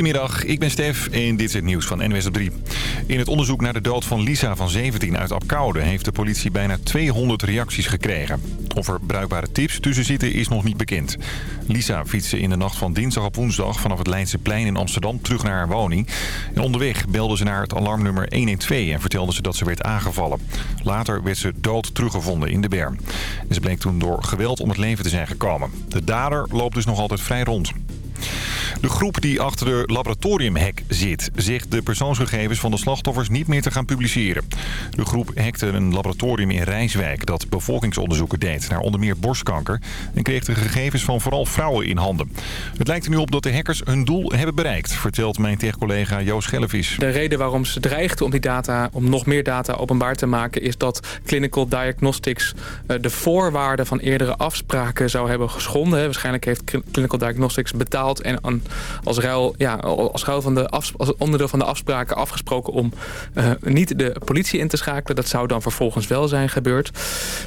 Goedemiddag, ik ben Stef en dit is het nieuws van NWS op 3. In het onderzoek naar de dood van Lisa van 17 uit Apkoude... heeft de politie bijna 200 reacties gekregen. Of er bruikbare tips tussen zitten is nog niet bekend. Lisa fietste in de nacht van dinsdag op woensdag... vanaf het Leidse plein in Amsterdam terug naar haar woning. En onderweg belde ze naar het alarmnummer 112 en vertelde ze dat ze werd aangevallen. Later werd ze dood teruggevonden in de berm. Ze bleek toen door geweld om het leven te zijn gekomen. De dader loopt dus nog altijd vrij rond. De groep die achter de laboratoriumhack zit... zegt de persoonsgegevens van de slachtoffers niet meer te gaan publiceren. De groep hackte een laboratorium in Rijswijk... dat bevolkingsonderzoeken deed naar onder meer borstkanker... en kreeg de gegevens van vooral vrouwen in handen. Het lijkt er nu op dat de hackers hun doel hebben bereikt... vertelt mijn tech-collega Joost Schellevis. De reden waarom ze dreigden om, die data, om nog meer data openbaar te maken... is dat Clinical Diagnostics eh, de voorwaarden van eerdere afspraken zou hebben geschonden. Waarschijnlijk heeft Clinical Diagnostics betaald en als, ja, als, van de onderdeel van de afspraken afgesproken om uh, niet de politie in te schakelen. Dat zou dan vervolgens wel zijn gebeurd.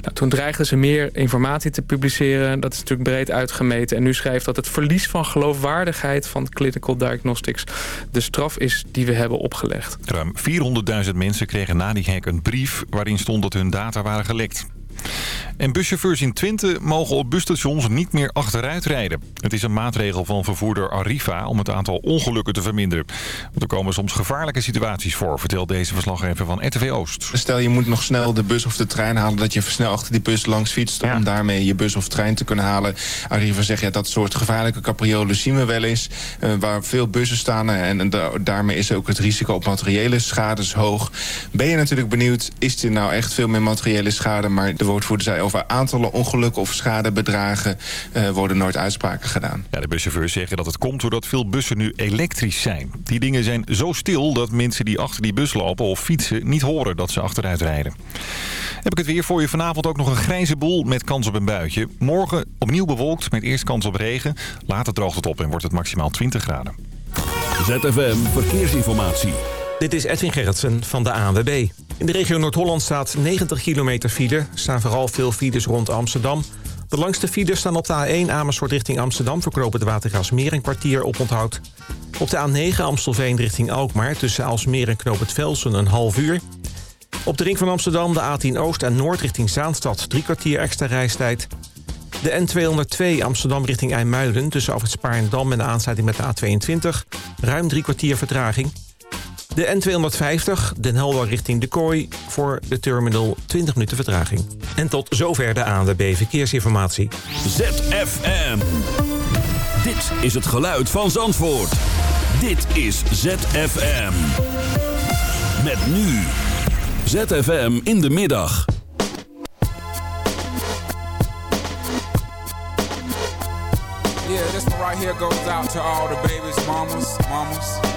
Nou, toen dreigden ze meer informatie te publiceren. Dat is natuurlijk breed uitgemeten. En nu schrijft dat het verlies van geloofwaardigheid van Clinical Diagnostics de straf is die we hebben opgelegd. Ruim 400.000 mensen kregen na die hack een brief waarin stond dat hun data waren gelekt. En buschauffeurs in Twente mogen op busstations niet meer achteruit rijden. Het is een maatregel van vervoerder Arriva om het aantal ongelukken te verminderen. Want er komen soms gevaarlijke situaties voor, vertelt deze verslaggever van RTV Oost. Stel je moet nog snel de bus of de trein halen... dat je snel achter die bus langs fietst om daarmee je bus of trein te kunnen halen. Arriva zegt ja, dat soort gevaarlijke capriolen zien we wel eens. Uh, waar veel bussen staan en, en daarmee is ook het risico op materiële schades hoog. Ben je natuurlijk benieuwd, is er nou echt veel meer materiële schade... maar de woordvoerder zei over aantallen ongelukken of schadebedragen uh, worden nooit uitspraken gedaan. Ja, de buschauffeurs zeggen dat het komt doordat veel bussen nu elektrisch zijn. Die dingen zijn zo stil dat mensen die achter die bus lopen of fietsen niet horen dat ze achteruit rijden. Heb ik het weer voor je vanavond ook nog een grijze boel met kans op een buitje. Morgen opnieuw bewolkt met eerst kans op regen. Later droogt het op en wordt het maximaal 20 graden. ZFM Verkeersinformatie. Dit is Edwin Gerritsen van de ANWB. In de regio Noord-Holland staat 90 kilometer file. Er staan vooral veel files rond Amsterdam. De langste files staan op de A1 Amersfoort richting Amsterdam... verkropen de Watergasmeer een kwartier op onthoud. Op de A9 Amstelveen richting Alkmaar... tussen Alsmeer en Knoop het Velsen een half uur. Op de ring van Amsterdam de A10 Oost en Noord richting Zaanstad... drie kwartier extra reistijd. De N202 Amsterdam richting IJmuiden... tussen Af het Spaarndam en de aansluiting met de A22... ruim drie kwartier vertraging... De N250, Den Helder richting de Kooi... voor de terminal 20 minuten vertraging. En tot zover de ANWB Verkeersinformatie. ZFM. Dit is het geluid van Zandvoort. Dit is ZFM. Met nu. ZFM in de middag. Yeah, this one right here goes out to all the babies, mamas, mamas.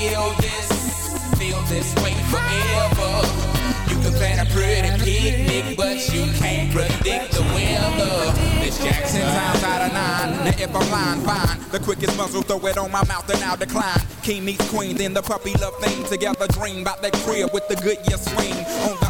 Feel this, feel this way forever. You can plan a pretty picnic, but you can't predict the weather. Miss Jackson times out of nine. Now if I'm lying, fine. The quickest muzzle, throw it on my mouth and I'll decline. King meets queen, then the puppy love thing. Together dream about that crib with the good year swing. On the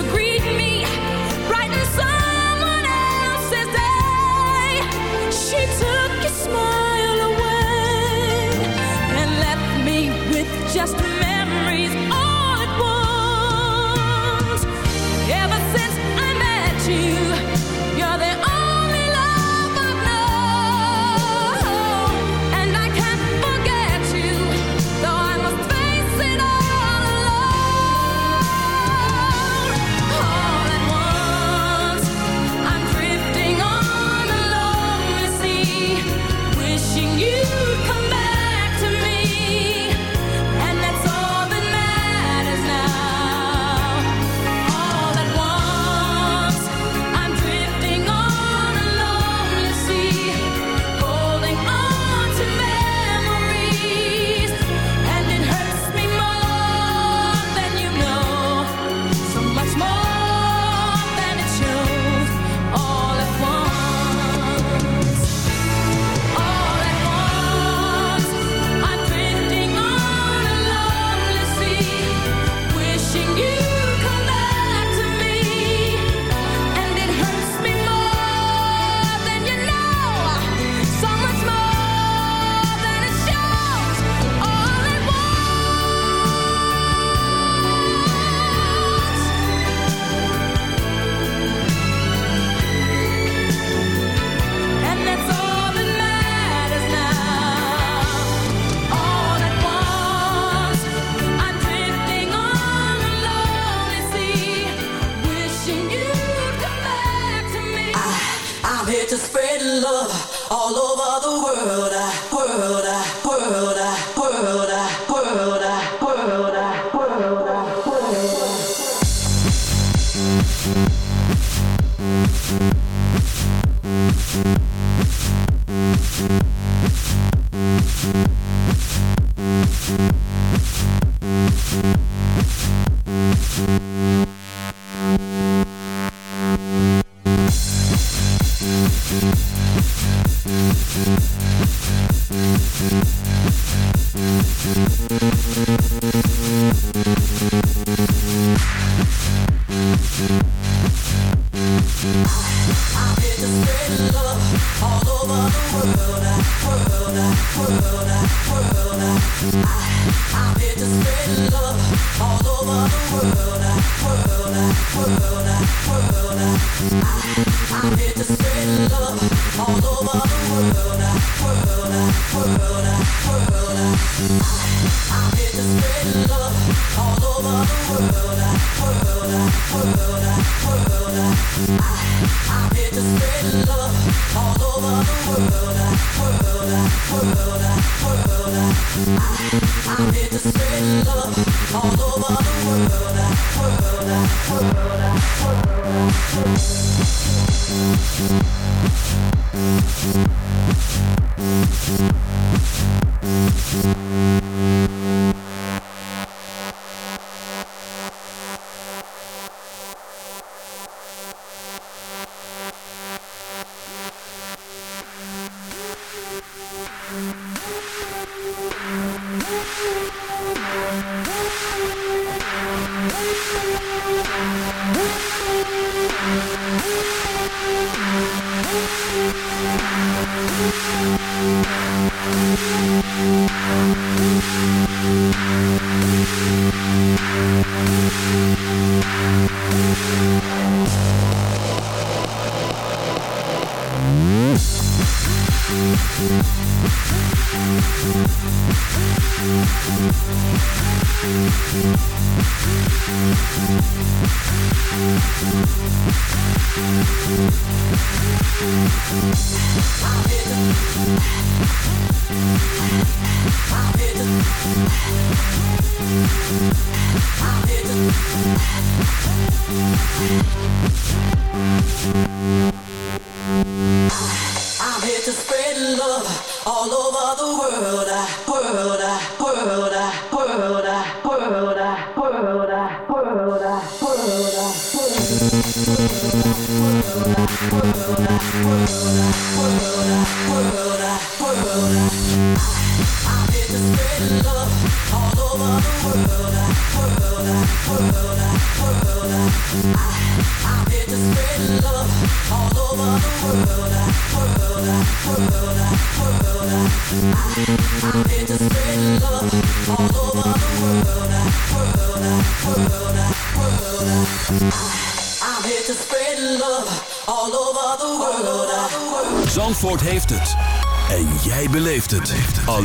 agree all over the world, world,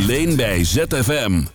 Alleen bij ZFM.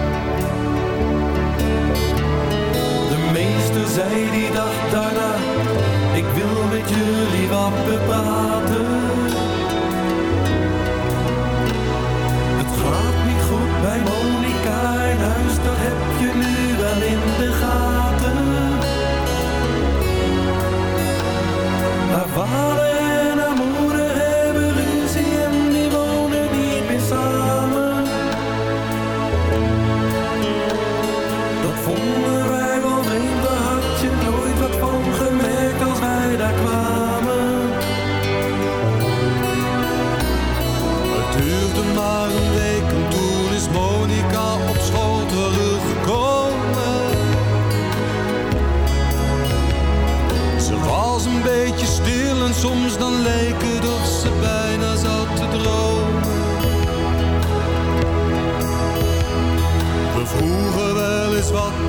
Zei die dag daarna, ik wil met jullie wat bepraten. Het gaat niet goed bij Monica in huis, dat heb je nu wel in de gaten.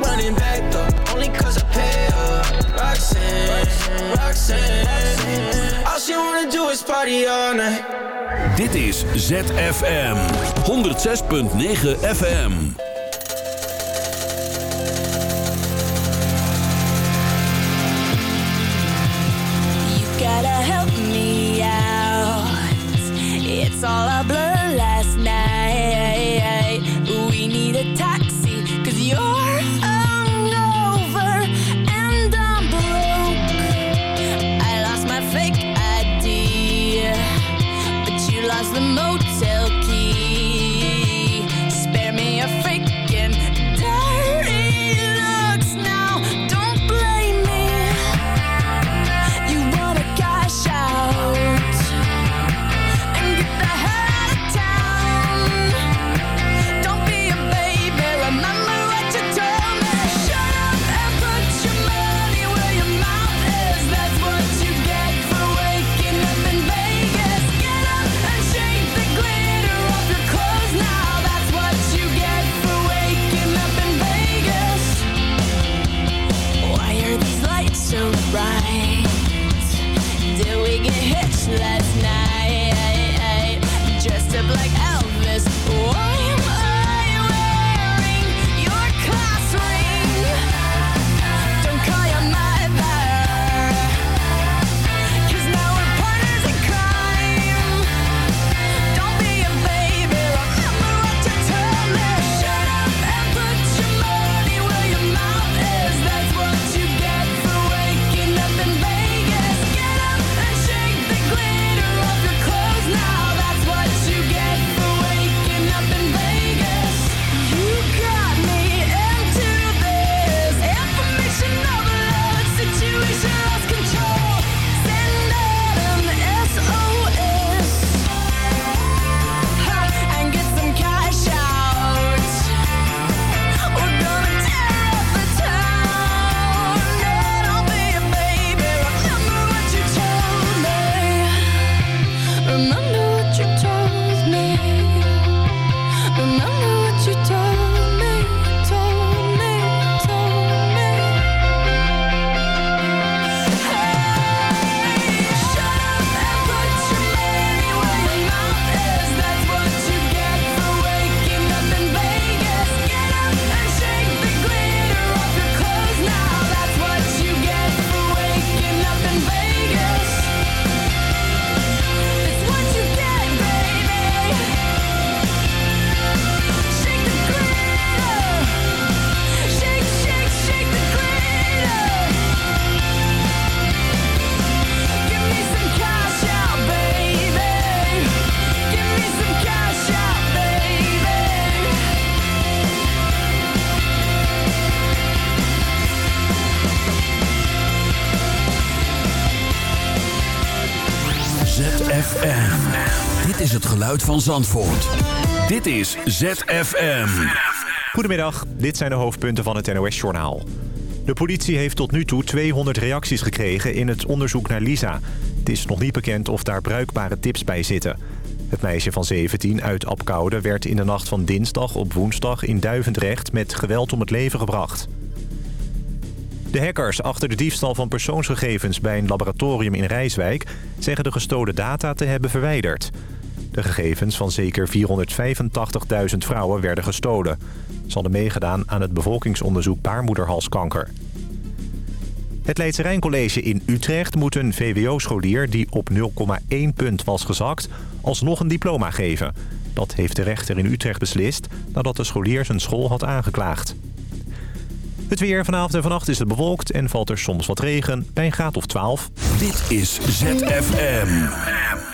running back though, only cause I pay her. Roxanne, Roxanne. All she wanna do is party all night. Dit is ZFM 106.9 FM. You gotta help me out. It's all a blur het geluid van Zandvoort. Dit is ZFM. Goedemiddag, dit zijn de hoofdpunten van het NOS-journaal. De politie heeft tot nu toe 200 reacties gekregen in het onderzoek naar Lisa. Het is nog niet bekend of daar bruikbare tips bij zitten. Het meisje van 17 uit Apkoude werd in de nacht van dinsdag op woensdag in Duivendrecht met geweld om het leven gebracht. De hackers achter de diefstal van persoonsgegevens bij een laboratorium in Rijswijk... zeggen de gestolen data te hebben verwijderd. De gegevens van zeker 485.000 vrouwen werden gestolen. Ze hadden meegedaan aan het bevolkingsonderzoek baarmoederhalskanker. Het Leidse Rijncollege in Utrecht moet een VWO-scholier... die op 0,1 punt was gezakt, alsnog een diploma geven. Dat heeft de rechter in Utrecht beslist... nadat de scholier zijn school had aangeklaagd. Het weer vanavond en vannacht is het bewolkt en valt er soms wat regen bij een graad of 12. Dit is ZFM.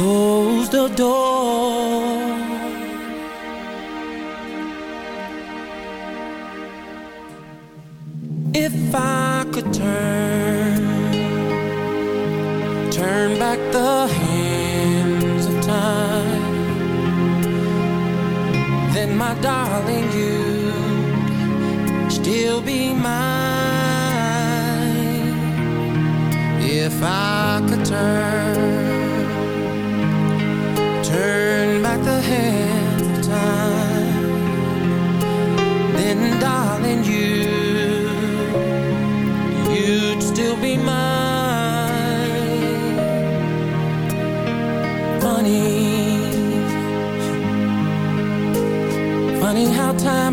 close the door. If I could turn, turn back the hands of time, then my darling, you'd still be mine. If I could turn turn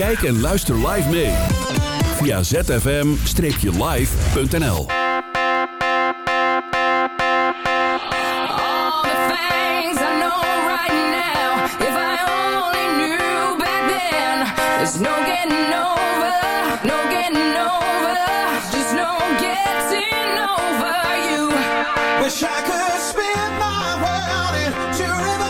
Kijk en luister live mee via zfm-live.nl I could spin my world into.